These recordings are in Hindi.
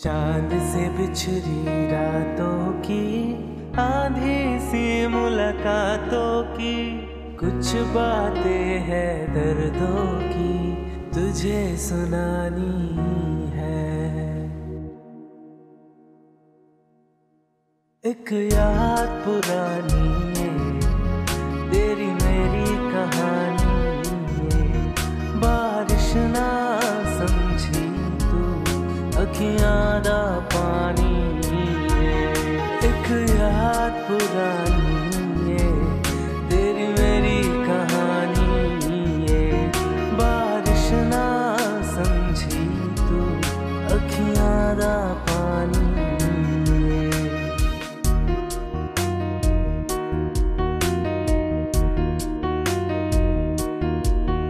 चाँद से बिछड़ी रातों की, आधी सी मुलाकातों की। कुछ बातें हैं दर्दों की, तुझे सुनानी है। एक याद पुरानी अखियाँ दा पानी एक याद पुरानी है। तेरी मेरी कहानी है। बारिश ना समझी तू, अखियाँ दा पानी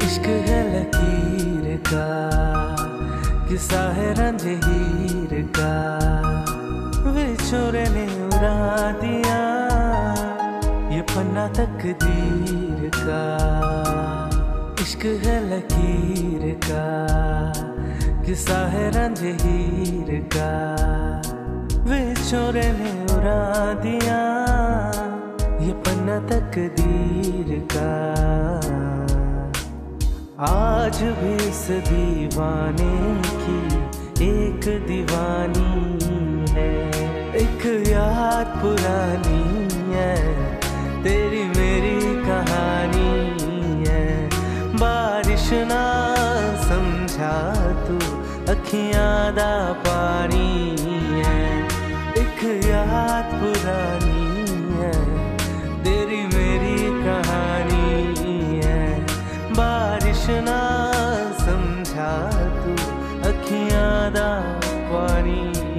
इश्क है लकीर का। किस्सा है रंजहीर का विछोरे ने उड़ा दिया, ये पन्ना तकदीर का इश्क है लकीर का किस्सा है रंजहीर का विछोरे ने उड़ा दिया, ये पन्ना तकदीर का आज भी इस दीवाने की एक दीवानी है। एक याद पुरानी है, तेरी मेरी कहानी है। बारिश ना समझा तू, अखियाँ दा पानी है। एक याद पुरानी कृष्णा समझा तू अखियादा पानी।